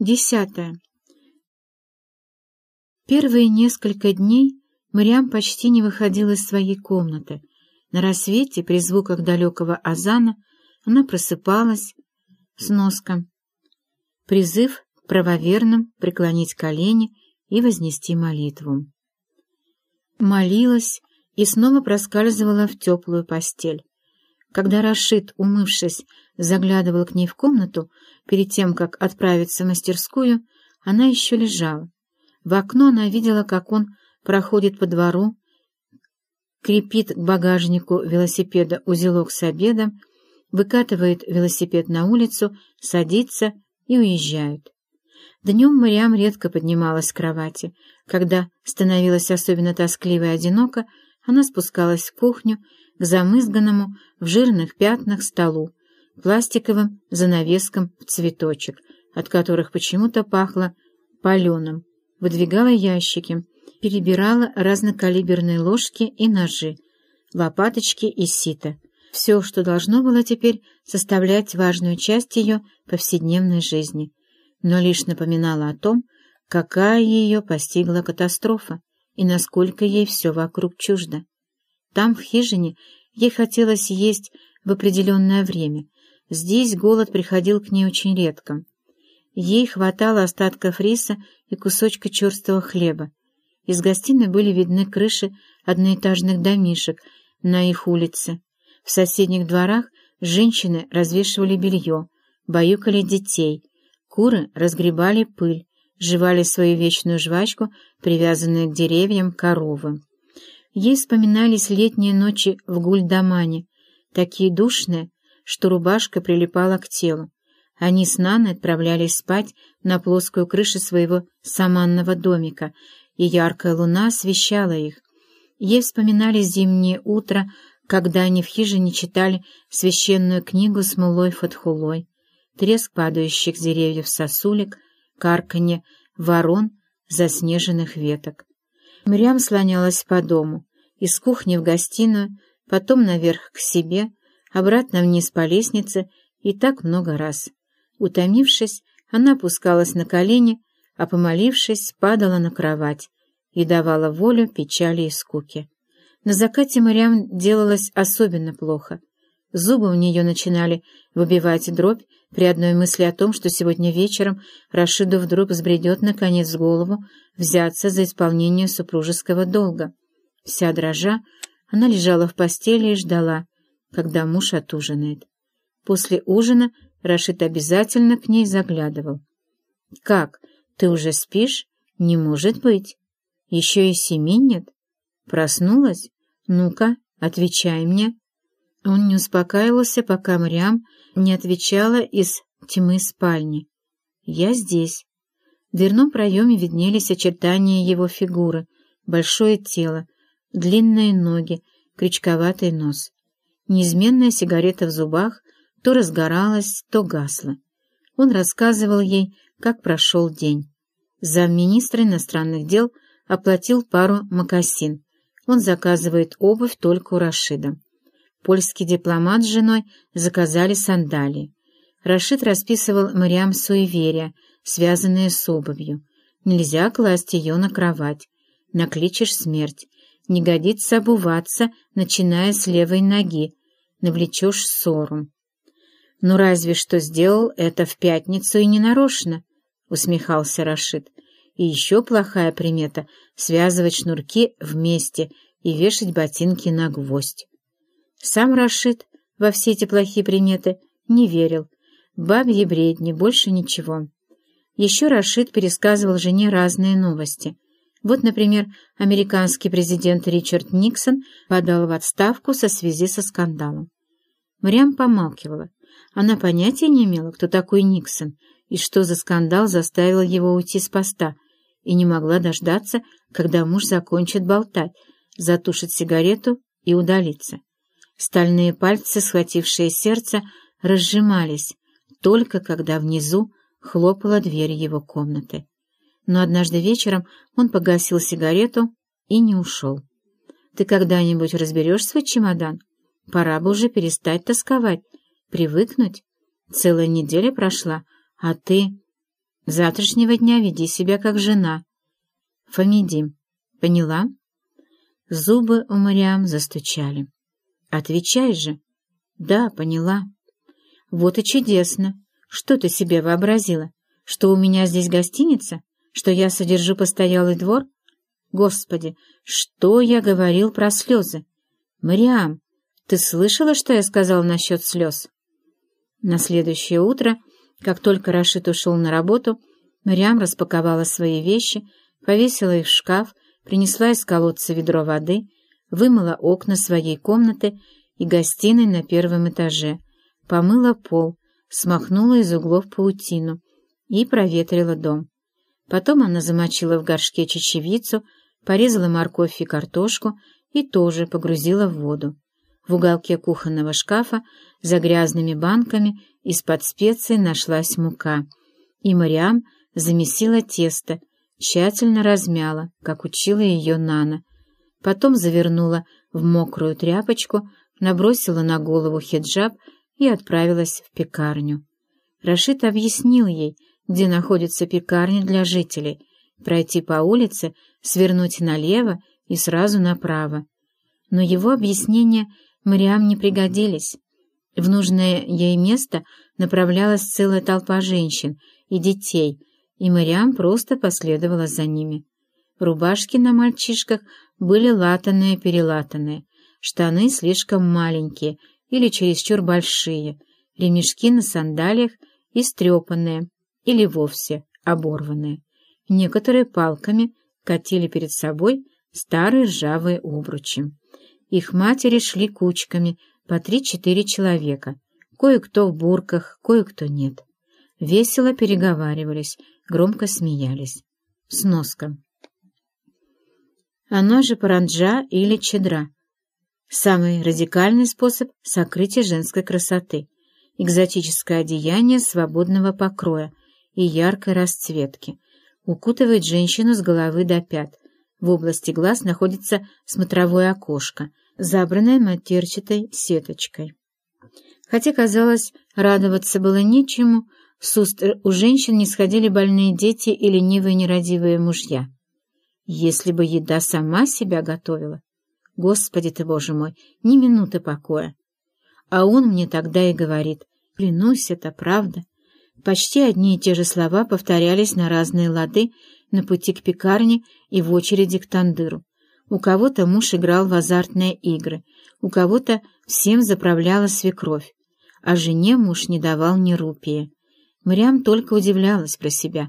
Десятое. Первые несколько дней Мариам почти не выходила из своей комнаты. На рассвете, при звуках далекого азана, она просыпалась с носком. Призыв правоверным преклонить колени и вознести молитву. Молилась и снова проскальзывала в теплую постель. Когда Рашид, умывшись, заглядывал к ней в комнату, перед тем, как отправиться в мастерскую, она еще лежала. В окно она видела, как он проходит по двору, крепит к багажнику велосипеда узелок с обедом, выкатывает велосипед на улицу, садится и уезжают. Днем Мариам редко поднималась с кровати. Когда становилась особенно тоскливо и одиноко, она спускалась в кухню к замызганному в жирных пятнах столу, пластиковым занавескам в цветочек, от которых почему-то пахло паленым, выдвигала ящики, перебирала разнокалиберные ложки и ножи, лопаточки и сито. Все, что должно было теперь составлять важную часть ее повседневной жизни, но лишь напоминала о том, какая ее постигла катастрофа и насколько ей все вокруг чуждо. Там, в хижине, ей хотелось есть в определенное время. Здесь голод приходил к ней очень редко. Ей хватало остатков риса и кусочка черстого хлеба. Из гостиной были видны крыши одноэтажных домишек на их улице. В соседних дворах женщины развешивали белье, баюкали детей, куры разгребали пыль, жевали свою вечную жвачку, привязанные к деревьям коровы. Ей вспоминались летние ночи в Гульдамане, такие душные, что рубашка прилипала к телу. Они с Наной отправлялись спать на плоскую крышу своего саманного домика, и яркая луна освещала их. Ей вспоминались зимнее утро, когда они в хижине читали священную книгу с мулой Фатхулой, треск падающих деревьев сосулек, карканье ворон заснеженных веток. Мирям слонялась по дому, из кухни в гостиную, потом наверх к себе, обратно вниз по лестнице и так много раз. Утомившись, она опускалась на колени, а, помолившись, падала на кровать и давала волю печали и скуке. На закате Мариам делалось особенно плохо. Зубы у нее начинали выбивать дробь при одной мысли о том, что сегодня вечером Рашиду вдруг взбредет наконец в голову взяться за исполнение супружеского долга. Вся дрожа, она лежала в постели и ждала, когда муж отужинает. После ужина Рашид обязательно к ней заглядывал. «Как, ты уже спишь? Не может быть. Еще и семи нет. Проснулась? Ну-ка, отвечай мне». Он не успокаивался, пока Мариам не отвечала из тьмы спальни. «Я здесь». В дверном проеме виднелись очертания его фигуры, большое тело, длинные ноги, крючковатый нос. Неизменная сигарета в зубах то разгоралась, то гасла. Он рассказывал ей, как прошел день. Замминистра иностранных дел оплатил пару мокасин. Он заказывает обувь только у Рашида. Польский дипломат с женой заказали сандалии. Рашид расписывал Мариам суеверия, связанные с обувью. Нельзя класть ее на кровать. Накличешь смерть. Не годится обуваться, начиная с левой ноги. Навлечешь ссору. «Ну разве что сделал это в пятницу и ненарочно», — усмехался Рашид. «И еще плохая примета — связывать шнурки вместе и вешать ботинки на гвоздь». Сам Рашид во все эти плохие приметы не верил. Бабьи бредни, больше ничего. Еще Рашид пересказывал жене разные новости. Вот, например, американский президент Ричард Никсон подал в отставку со связи со скандалом. Мариам помалкивала. Она понятия не имела, кто такой Никсон и что за скандал заставил его уйти с поста, и не могла дождаться, когда муж закончит болтать, затушит сигарету и удалится. Стальные пальцы, схватившие сердце, разжимались, только когда внизу хлопала дверь его комнаты. Но однажды вечером он погасил сигарету и не ушел. «Ты когда-нибудь разберешь свой чемодан? Пора бы уже перестать тосковать, привыкнуть. Целая неделя прошла, а ты...» Завтрашнего дня веди себя как жена. Фамидим, поняла? Зубы у Мариам застучали. Отвечай же. Да, поняла. Вот и чудесно. Что ты себе вообразила? Что у меня здесь гостиница? Что я содержу постоялый двор? Господи, что я говорил про слезы? Мариам, ты слышала, что я сказал насчет слез? На следующее утро, как только Рашид ушел на работу, Мариам распаковала свои вещи, повесила их в шкаф, принесла из колодца ведро воды, вымыла окна своей комнаты и гостиной на первом этаже, помыла пол, смахнула из углов паутину и проветрила дом. Потом она замочила в горшке чечевицу, порезала морковь и картошку и тоже погрузила в воду. В уголке кухонного шкафа за грязными банками из-под специй нашлась мука, и Мариам замесила тесто, тщательно размяла, как учила ее Нана. Потом завернула в мокрую тряпочку, набросила на голову хиджаб и отправилась в пекарню. Рашид объяснил ей, где находится пекарня для жителей, пройти по улице, свернуть налево и сразу направо. Но его объяснения Мариам не пригодились. В нужное ей место направлялась целая толпа женщин и детей, и Мариам просто последовала за ними. Рубашки на мальчишках были латаные-перелатанные, штаны слишком маленькие или чересчур большие, ремешки на сандалиях истрепанные или вовсе оборванные. Некоторые палками катили перед собой старые ржавые обручи. Их матери шли кучками, по три-четыре человека, кое-кто в бурках, кое-кто нет. Весело переговаривались, громко смеялись. Сноска. Она же паранджа или чедра. Самый радикальный способ сокрытия женской красоты. Экзотическое одеяние свободного покроя и яркой расцветки. Укутывает женщину с головы до пят. В области глаз находится смотровое окошко — забранная матерчатой сеточкой. Хотя, казалось, радоваться было нечему, с уст у женщин не сходили больные дети и ленивые нерадивые мужья. Если бы еда сама себя готовила, Господи ты, Боже мой, ни минуты покоя. А он мне тогда и говорит, клянусь, это правда. Почти одни и те же слова повторялись на разные лады на пути к пекарне и в очереди к тандыру. У кого-то муж играл в азартные игры, у кого-то всем заправляла свекровь, а жене муж не давал ни рупии. Мрям только удивлялась про себя.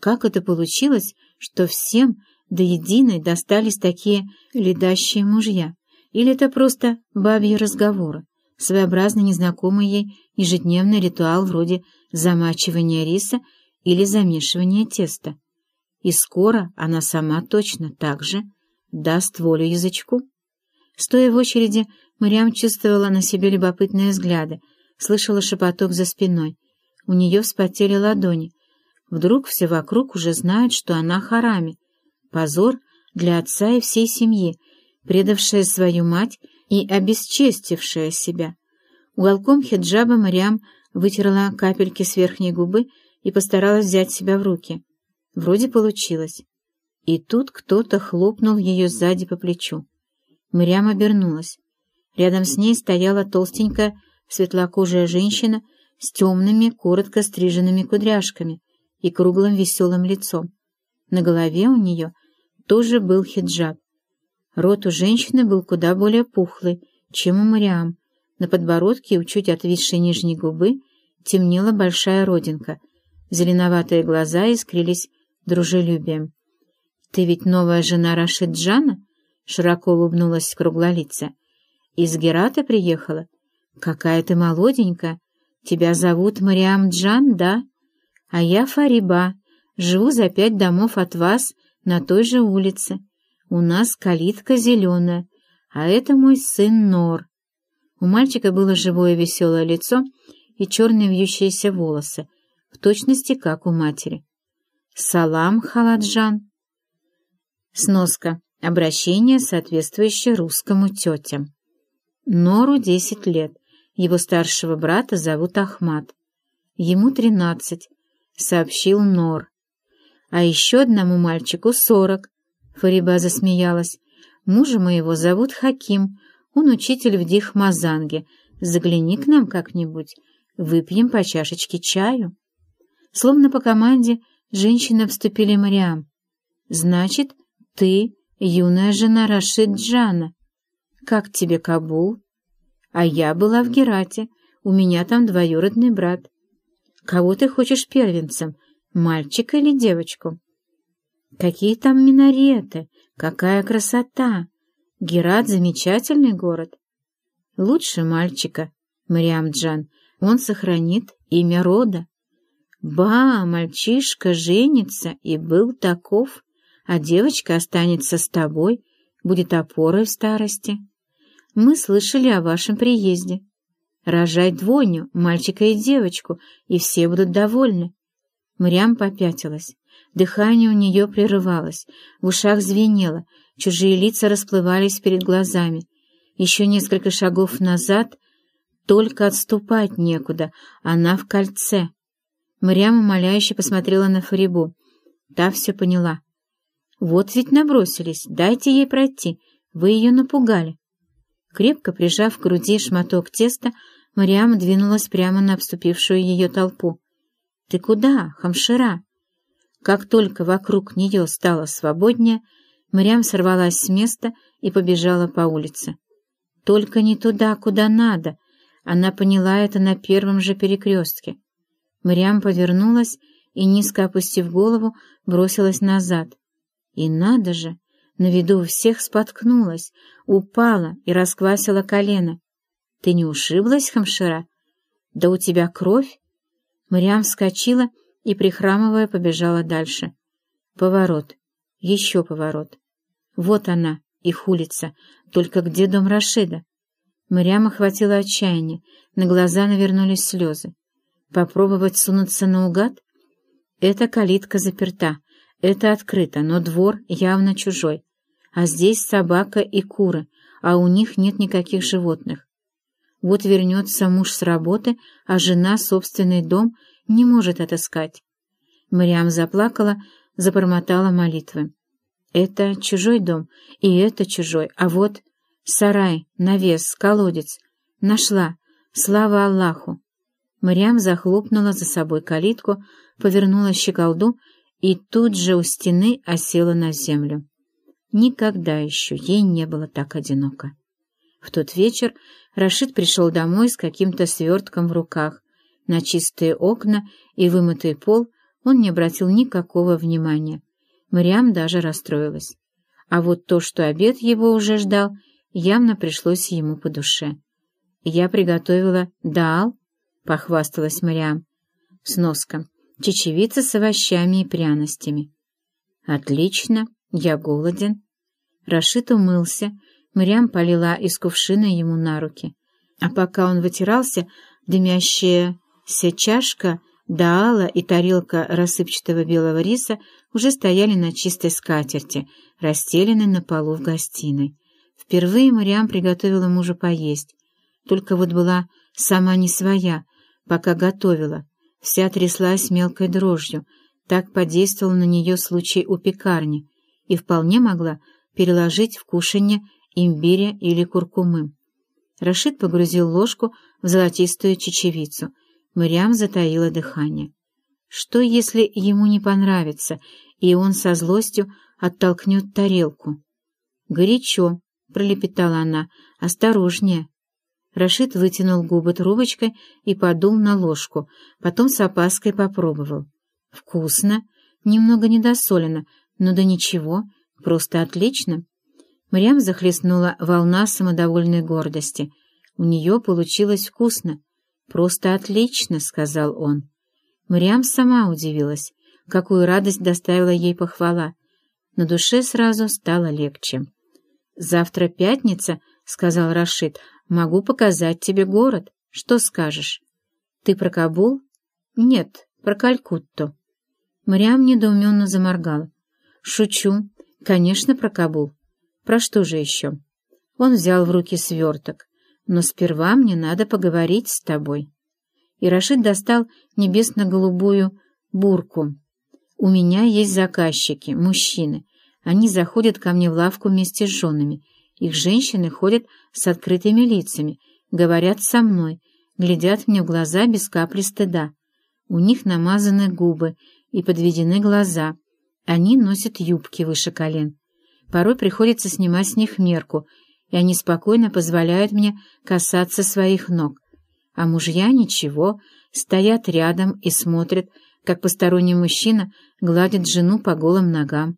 Как это получилось, что всем до единой достались такие ледащие мужья? Или это просто бабьи разговоры, своеобразный незнакомый ей ежедневный ритуал вроде замачивания риса или замешивания теста? И скоро она сама точно так же даст волю язычку. Стоя в очереди, Мариам чувствовала на себе любопытные взгляды, слышала шепоток за спиной. У нее вспотели ладони. Вдруг все вокруг уже знают, что она харами. Позор для отца и всей семьи, предавшая свою мать и обесчестившая себя. Уголком хиджаба Мариам вытерла капельки с верхней губы и постаралась взять себя в руки. Вроде получилось. И тут кто-то хлопнул ее сзади по плечу. Мырям обернулась. Рядом с ней стояла толстенькая, светлокожая женщина с темными, коротко стриженными кудряшками и круглым веселым лицом. На голове у нее тоже был хиджаб. Рот у женщины был куда более пухлый, чем у Мариам. На подбородке у чуть отвисшей нижней губы темнела большая родинка. Зеленоватые глаза искрились дружелюбием. «Ты ведь новая жена Рашиджана?» — широко улыбнулась круглолица. «Из Герата приехала? Какая ты молоденькая! Тебя зовут Мариам Джан, да? А я Фариба, живу за пять домов от вас на той же улице. У нас калитка зеленая, а это мой сын Нор». У мальчика было живое веселое лицо и черные вьющиеся волосы, в точности как у матери. «Салам, Халаджан!» Сноска. Обращение, соответствующее русскому тетям. Нору десять лет. Его старшего брата зовут Ахмат. Ему тринадцать. — сообщил Нор. «А еще одному мальчику сорок», — Фариба засмеялась. «Мужа моего зовут Хаким, он учитель в Дихмазанге. Загляни к нам как-нибудь, выпьем по чашечке чаю». Словно по команде женщины вступили Мариам. «Значит, ты юная жена Рашид Джана. Как тебе Кабул?» «А я была в Герате, у меня там двоюродный брат. Кого ты хочешь первенцем, мальчика или девочку?» «Какие там минареты! Какая красота! Герат — замечательный город!» «Лучше мальчика, Мариам Джан, он сохранит имя рода». Ба, мальчишка женится и был таков, а девочка останется с тобой, будет опорой в старости. Мы слышали о вашем приезде. Рожай двойню, мальчика и девочку, и все будут довольны. Мрям попятилась. Дыхание у нее прерывалось, в ушах звенело, чужие лица расплывались перед глазами. Еще несколько шагов назад, только отступать некуда, она в кольце. Мариам умоляюще посмотрела на Фарибу. Та все поняла. «Вот ведь набросились, дайте ей пройти, вы ее напугали». Крепко прижав к груди шматок теста, Мариам двинулась прямо на обступившую ее толпу. «Ты куда, хамшира?» Как только вокруг нее стало свободнее, Мариам сорвалась с места и побежала по улице. «Только не туда, куда надо!» Она поняла это на первом же перекрестке. Мариам повернулась и, низко опустив голову, бросилась назад. И надо же! На виду у всех споткнулась, упала и расквасила колено. «Ты не ушиблась, Хамшира? Да у тебя кровь!» Мариам вскочила и, прихрамывая, побежала дальше. Поворот. Еще поворот. Вот она, их улица. Только где дом Рашида? Мариам охватила отчаяние, на глаза навернулись слезы. Попробовать сунуться наугад? Эта калитка заперта, это открыто, но двор явно чужой. А здесь собака и куры, а у них нет никаких животных. Вот вернется муж с работы, а жена собственный дом не может отыскать. Мариам заплакала, забормотала молитвы. Это чужой дом, и это чужой, а вот сарай, навес, колодец. Нашла, слава Аллаху. Мариам захлопнула за собой калитку, повернула щеколду и тут же у стены осела на землю. Никогда еще ей не было так одиноко. В тот вечер Рашид пришел домой с каким-то свертком в руках. На чистые окна и вымытый пол он не обратил никакого внимания. Мариам даже расстроилась. А вот то, что обед его уже ждал, явно пришлось ему по душе. Я приготовила даал, — похвасталась Мариам. Сноска. Чечевица с овощами и пряностями. «Отлично, я голоден». Рашид умылся, Мариам полила из кувшина ему на руки. А пока он вытирался, дымящаяся чашка, даала и тарелка рассыпчатого белого риса уже стояли на чистой скатерти, расстеленной на полу в гостиной. Впервые Мариам приготовила мужу поесть. Только вот была сама не своя, пока готовила. Вся тряслась мелкой дрожью, так подействовал на нее случай у пекарни и вполне могла переложить в кушанье имбиря или куркумы. Рашид погрузил ложку в золотистую чечевицу. Мырям затаила дыхание. Что, если ему не понравится, и он со злостью оттолкнет тарелку? «Горячо», — пролепетала она, — «осторожнее». Рашид вытянул губы трубочкой и подул на ложку, потом с опаской попробовал. «Вкусно, немного недосолено, но да ничего, просто отлично». Мрям захлестнула волна самодовольной гордости. «У нее получилось вкусно. Просто отлично», — сказал он. Мрям сама удивилась, какую радость доставила ей похвала. На душе сразу стало легче. «Завтра пятница», — сказал Рашид, Могу показать тебе город. Что скажешь? Ты про Кабул? Нет, про Калькутту. Мариам недоуменно заморгала. Шучу. Конечно, про Кабул. Про что же еще? Он взял в руки сверток. Но сперва мне надо поговорить с тобой. И Рашид достал небесно-голубую Бурку. У меня есть заказчики, мужчины. Они заходят ко мне в лавку вместе с женами. Их женщины ходят с открытыми лицами, говорят со мной, глядят мне в глаза без капли стыда. У них намазаны губы и подведены глаза. Они носят юбки выше колен. Порой приходится снимать с них мерку, и они спокойно позволяют мне касаться своих ног. А мужья ничего, стоят рядом и смотрят, как посторонний мужчина гладит жену по голым ногам.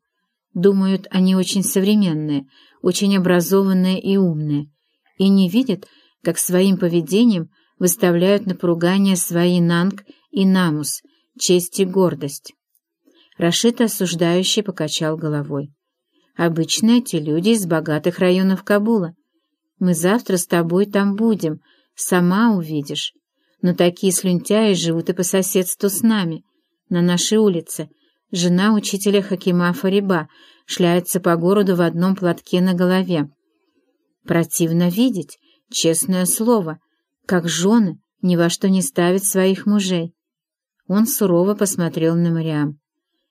Думают, они очень современные, очень образованные и умные, и не видят, как своим поведением выставляют на поругание свои нанг и намус, честь и гордость. Рашид осуждающий покачал головой. Обычно эти люди из богатых районов Кабула. Мы завтра с тобой там будем, сама увидишь. Но такие слюнтяи живут и по соседству с нами, на нашей улице. Жена учителя Хакима Фариба шляется по городу в одном платке на голове. Противно видеть, честное слово, как жены ни во что не ставят своих мужей. Он сурово посмотрел на Мариам.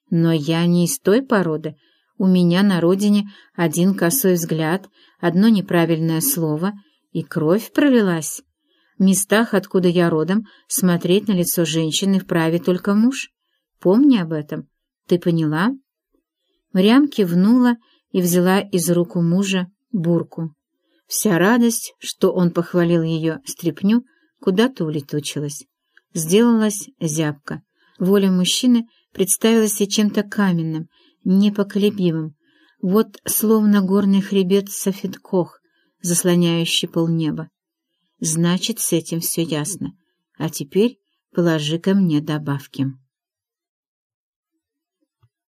Но я не из той породы. У меня на родине один косой взгляд, одно неправильное слово, и кровь пролилась. В местах, откуда я родом, смотреть на лицо женщины вправе только муж. Помни об этом. Ты поняла?» Мариам кивнула и взяла из рук у мужа бурку. Вся радость, что он похвалил ее стряпню, куда-то улетучилась. Сделалась зябка. Воля мужчины представилась ей чем-то каменным, непоколебимым, вот словно горный хребет Софиткох, заслоняющий полнеба. Значит, с этим все ясно. А теперь положи ко мне добавки.